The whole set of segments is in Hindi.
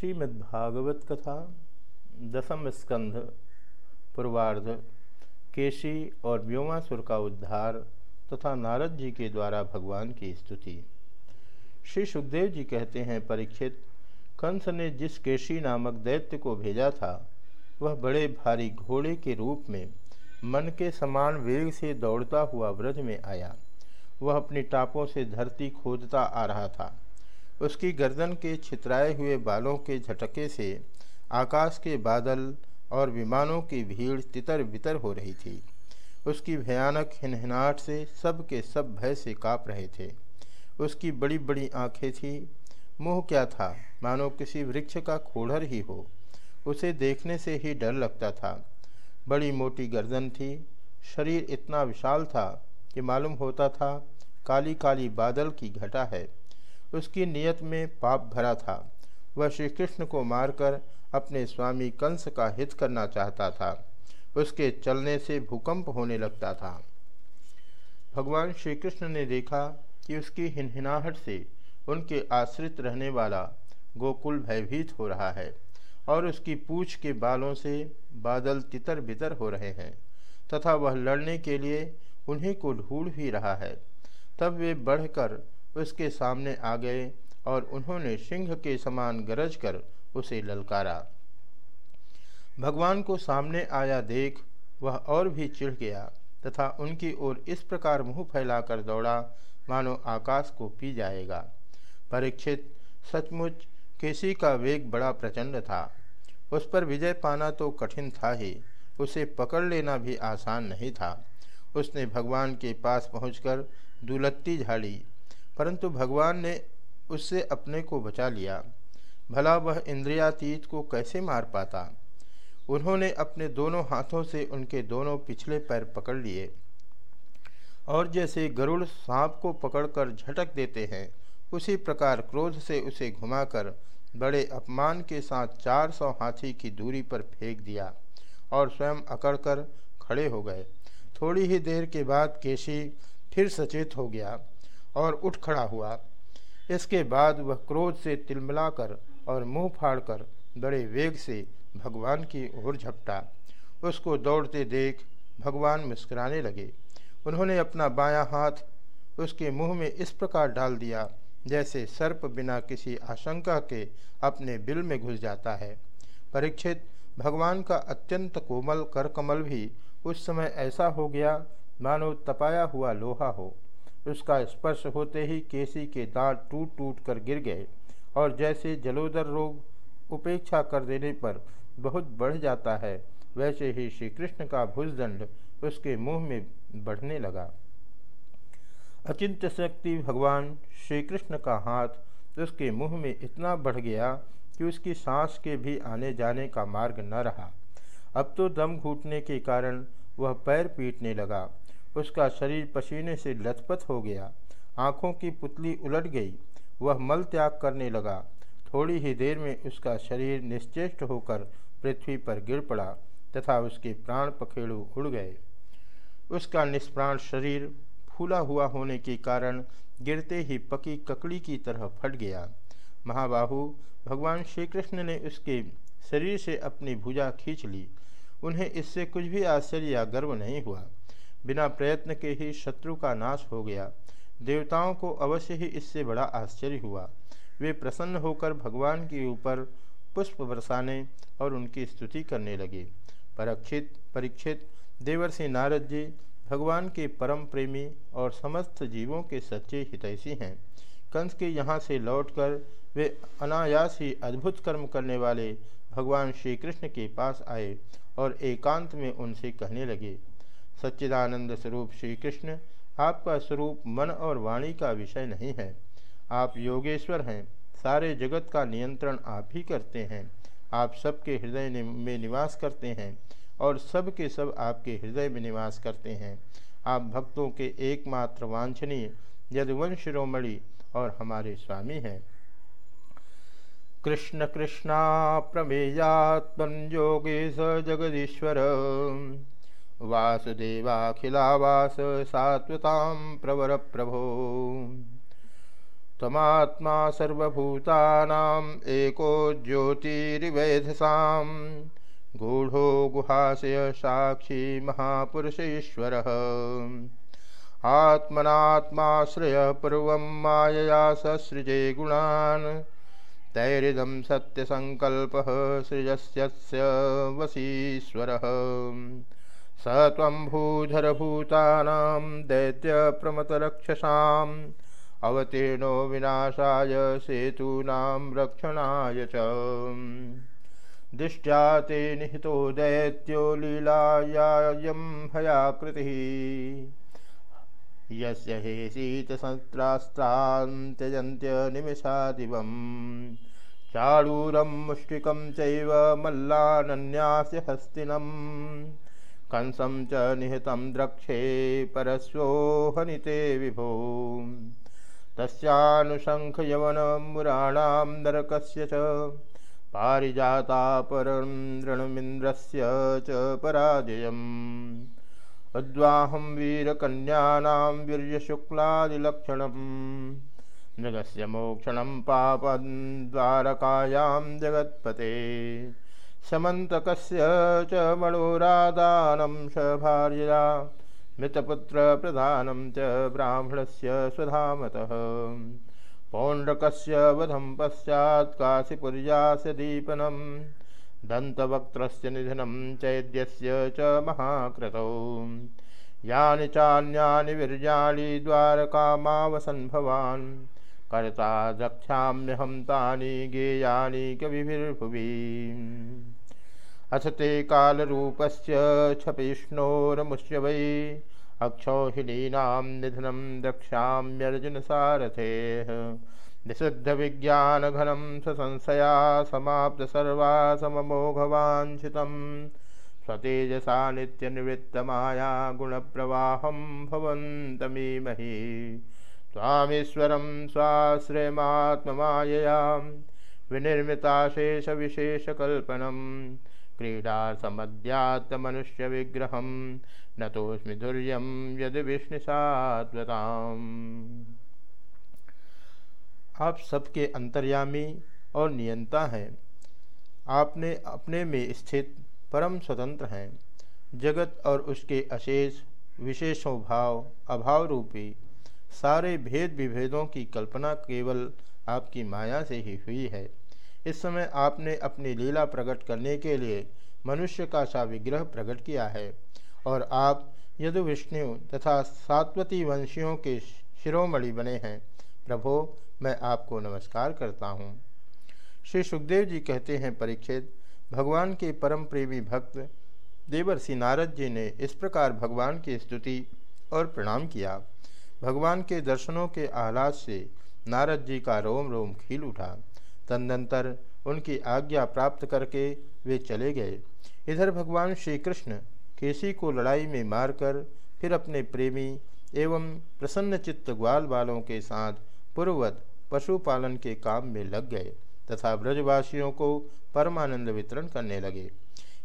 श्रीमद्भागवत कथा दसम स्कंध, पूर्वार्ध, केशी और व्योमासुर का उद्धार तथा नारद जी के द्वारा भगवान की स्तुति। श्री सुखदेव जी कहते हैं, परीक्षित, कंस ने जिस केशी नामक दैत्य को भेजा था, वह बड़े भारी घोड़े के रूप में मन के समान वेग से दौड़ता हुआ व्रज में आया। वह अपनी टापों से धरती खोदता आ रहा था। उसकी गर्दन के छितराए हुए बालों के झटके से आकाश के बादल और विमानों की भीड़ तितर बितर हो रही थी। उसकी भयानक हिनहिनाहट से सब के सब भय से काँप रहे थे। उसकी बड़ी बड़ी आँखें थी। मुँह क्या था? मानो किसी वृक्ष का खोड़र ही हो। उसे देखने से ही डर लगता था। बड़ी मोटी गर्दन थी। शरीर इतना विशाल था कि मालूम होता था काली काली बादल की घटा है। उसकी नियत में पाप भरा था। वह श्री कृष्ण को मारकर अपने स्वामी कंस का हित करना चाहता था। उसके चलने से भूकंप होने लगता था। भगवान श्री कृष्ण ने देखा कि उसकी हिनहिनाहट से उनके आश्रित रहने वाला गोकुल भयभीत हो रहा है और उसकी पूछ के बालों से बादल तितर बितर हो रहे हैं तथा वह लड़ने के लिए उन्हीं को ढूंढ भी रहा है। तब वे बढ़कर उसके सामने आ गए और उन्होंने सिंह के समान गरज कर उसे ललकारा। भगवान को सामने आया देख, वह और भी चिढ़ गया तथा उनकी ओर इस प्रकार मुँह फैलाकर दौड़ा, मानो आकाश को पी जाएगा। परीक्षित, सचमुच केसी का वेग बड़ा प्रचंड था। उस पर विजय पाना तो कठिन था ही, उसे पकड़ लेना भी आसान नहीं था। उसने भगवान के पास पहुंचकर दुलत्ती झाड़ी परंतु भगवान ने उससे अपने को बचा लिया। भला वह इंद्रियातीत को कैसे मार पाता? उन्होंने अपने दोनों हाथों से उनके दोनों पिछले पैर पकड़ लिए। और जैसे गरुड़ सांप को पकड़कर झटक देते हैं, उसी प्रकार क्रोध से उसे घुमाकर बड़े अपमान के साथ 400 हाथी की दूरी पर फेंक दिया और स्वयं अकड़कर खड़े हो गए। थोड़ी ही देर के बाद केशी फिर सचेत हो गया। और उठ खड़ा हुआ। इसके बाद वह क्रोध से तिलमिलाकर और मुँह फाड़कर बड़े वेग से भगवान की ओर झपटा। उसको दौड़ते देख भगवान मुस्कुराने लगे। उन्होंने अपना बायां हाथ उसके मुँह में इस प्रकार डाल दिया, जैसे सर्प बिना किसी आशंका के अपने बिल में घुस जाता है। परीक्षित, भगवान का अत्यंत कोमल कर कमल भी उस समय ऐसा हो गया मानो तपाया हुआ लोहा हो। उसका स्पर्श होते ही केसी के दांत टूट टूट कर गिर गए और जैसे जलोदर रोग उपेक्षा कर देने पर बहुत बढ़ जाता है, वैसे ही श्री कृष्ण का भुजदंड उसके मुँह में बढ़ने लगा। अचिंत्य शक्ति भगवान श्री कृष्ण का हाथ उसके मुँह में इतना बढ़ गया कि उसकी सांस के भी आने जाने का मार्ग न रहा। अब तो दम घूटने के कारण वह पैर पीटने लगा उसका शरीर पसीने से लथपथ हो गया। आँखों की पुतली उलट गई। वह मल त्याग करने लगा। थोड़ी ही देर में उसका शरीर निश्चेष्ट होकर पृथ्वी पर गिर पड़ा तथा उसके प्राण पखेड़ू उड़ गए। उसका निष्प्राण शरीर फूला हुआ होने के कारण गिरते ही पकी ककड़ी की तरह फट गया। महाबाहु, भगवान श्री कृष्ण ने उसके शरीर से अपनी भुजा खींच ली। उन्हें इससे कुछ भी आश्चर्य या गर्व नहीं हुआ। बिना प्रयत्न के ही शत्रु का नाश हो गया। देवताओं को अवश्य ही इससे बड़ा आश्चर्य हुआ। वे प्रसन्न होकर भगवान के ऊपर पुष्प बरसाने और उनकी स्तुति करने लगे। परीक्षित परीक्षित, देवर्षि नारद जी, भगवान के परम प्रेमी और समस्त जीवों के सच्चे हितैषी हैं। कंस के यहाँ से लौटकर वे अनायास ही अद्भुत कर्म करने वाले भगवान श्री कृष्ण के पास आए और एकांत में उनसे कहने लगे सच्चिदानंद स्वरूप श्री कृष्ण आपका स्वरूप मन और वाणी का विषय नहीं है। आप योगेश्वर हैं, सारे जगत का नियंत्रण आप ही करते हैं। आप सबके हृदय में निवास करते हैं और सब के सब आपके हृदय में निवास करते हैं। आप भक्तों के एकमात्र वांछनीय, यदुवंश और हमारे स्वामी हैं। कृष्ण कृष्णा प्रमेयात्मन योगेश जगदीश्वर। वासुदेवाखिलावास सात्वतां प्रवर प्रभो तमात्मा सर्वभूतानाम् एको गूढ़ो गुहाशय साक्षी महापुरुषेश्वर। आत्मनात्माश्रय पूर्व मायया ससृजे गुणान्, तैरिदं सत्यसङ्कल्पः सृजस्य वशीश्वरः स त्वं भूधरभूतानां दैत्यप्रमतरक्षसाम्, अवतीर्णो विनाशाय सेतूनां रक्षणाय च। दृष्टा ते निहितो दैत्यो लीलायायं हयाकृतिः यस्य हे शीतसन्त्रास्त्रान्त्यजन्त्यनिमिषादिवं चाडूरं मुष्टिकं चैव मल्लानन्यास्य हस्तिनं कंसं च निहितं द्रक्षे परस्वोहनिते विभो। तस्यानुशङ्खयवनमुराणां नरकस्य च पारिजातापरं ऋणमिन्द्रस्य च पराजयम्। उद्वाहं वीरकन्यानां वीर्यशुक्लादिलक्षणम्, मृगस्य मोक्षणं पापं द्वारकायां जगत्पते। समन्तकस्य च मणोरादानं स भार्यया मृतपुत्रप्रधानं च ब्राह्मणस्य स्वधामतः। पौण्ड्रकस्य वधं पश्चात् काशीपुर्यास्य दीपनं, दन्तवक्त्रस्य निधनं चैद्यस्य च महाकृतौ यानि चान्यानि वीर्याणि द्वारकामावसन् भवान् कर्ता द्रक्ष्याम्यहं तानि गेयानि कविभिर्भुवि अथ ते कालरूपस्य क्षपिष्णोरमुष्य वै। अक्षौहिणीनां निधनं द्रक्ष्याम्यर्जुनसारथेः। विशुद्धविज्ञानघनं ससंशया समाप्तसर्वा सममोघवाञ्छितं स्वतेजसा नित्यनिवृत्तमाया गुणप्रवाहं भवन्तमीमहि। स्वामीश्वरं स्वाश्रयमात्ममाययां विनिर्मिताशेषविशेषकल्पनं क्रीडार्थमध्यात्मनुष्यविग्रहं नतोस्मि धुर्यम यद विष्णुसात्वताम आप सबके अंतर्यामी और नियंता हैं। आपने अपने में स्थित परम स्वतंत्र हैं। जगत और उसके अशेष विशेषों भाव अभाव रूपी सारे भेद विभेदों की कल्पना केवल आपकी माया से ही हुई है। इस समय आपने अपनी लीला प्रकट करने के लिए मनुष्य का सा विग्रह प्रकट किया है और आप यदु विष्णु तथा सात्वती वंशियों के शिरोमणि बने हैं। प्रभो, मैं आपको नमस्कार करता हूँ। श्री सुखदेव जी कहते हैं परीक्षित भगवान के परम प्रेमी भक्त देवर्षि नारद जी ने इस प्रकार भगवान की स्तुति और प्रणाम किया। भगवान के दर्शनों के आह्लाद से नारद जी का रोम रोम खील उठा। तदनंतर उनकी आज्ञा प्राप्त करके वे चले गए। इधर भगवान श्री कृष्ण केसी को लड़ाई में मारकर फिर अपने प्रेमी एवं प्रसन्न चित्त ग्वाल वालों के साथ पूर्ववत पशुपालन के काम में लग गए तथा ब्रजवासियों को परमानंद वितरण करने लगे।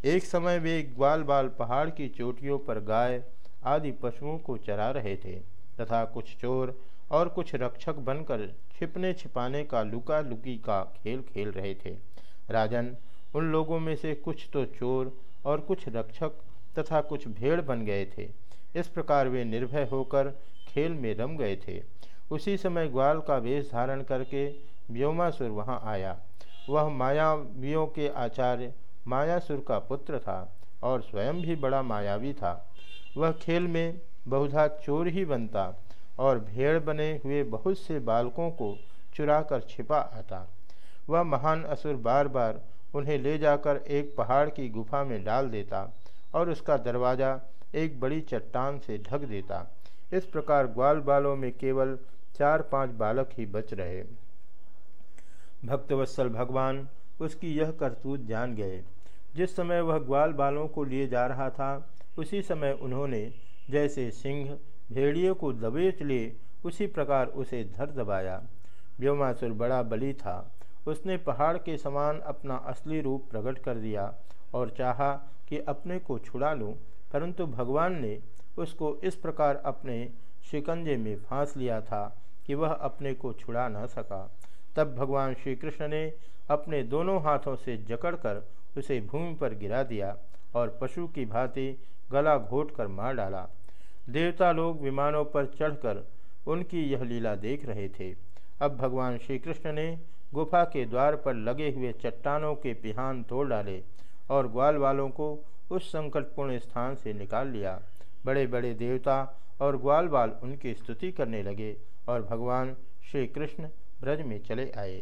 एक समय वे ग्वाल बाल पहाड़ की चोटियों पर गाय आदि पशुओं को चरा रहे थे। तथा कुछ चोर और कुछ रक्षक बनकर छिपने छिपाने का लुका लुकी का खेल खेल रहे थे। राजन, उन लोगों में से कुछ तो चोर और कुछ रक्षक तथा कुछ भेड़ बन गए थे। इस प्रकार वे निर्भय होकर खेल में रम गए थे। उसी समय ग्वाल का वेश धारण करके व्योमासुर वहाँ आया। वह मायावियों के आचार्य मायासुर का पुत्र था और स्वयं भी बड़ा मायावी था। वह खेल में बहुधा चोर ही बनता और भेड़ बने हुए बहुत से बालकों को चुराकर छिपा आता। वह महान असुर बार बार उन्हें ले जाकर एक पहाड़ की गुफा में डाल देता और उसका दरवाज़ा एक बड़ी चट्टान से ढक देता। इस प्रकार ग्वाल बालों में केवल चार पाँच बालक ही बच रहे। भक्तवत्सल भगवान उसकी यह करतूत जान गए। जिस समय वह ग्वाल बालों को लिए जा रहा था, उसी समय उन्होंने जैसे सिंह भेड़िए को दबेच लिए उसी प्रकार उसे धर दबाया। व्योमासुर बड़ा बली था। उसने पहाड़ के समान अपना असली रूप प्रकट कर दिया और चाहा कि अपने को छुड़ा लूँ, परंतु भगवान ने उसको इस प्रकार अपने शिकंजे में फांस लिया था कि वह अपने को छुड़ा न सका। तब भगवान श्री कृष्ण ने अपने दोनों हाथों से जकड़कर उसे भूमि पर गिरा दिया और पशु की भांति गला घोट कर मार डाला। देवता लोग विमानों पर चढ़कर उनकी यह लीला देख रहे थे। अब भगवान श्री कृष्ण ने गुफा के द्वार पर लगे हुए चट्टानों के पिहान तोड़ डाले और ग्वाल वालों को उस संकटपूर्ण स्थान से निकाल लिया। बड़े बड़े देवता और ग्वाल बाल उनकी स्तुति करने लगे और भगवान श्री कृष्ण ब्रज में चले आए।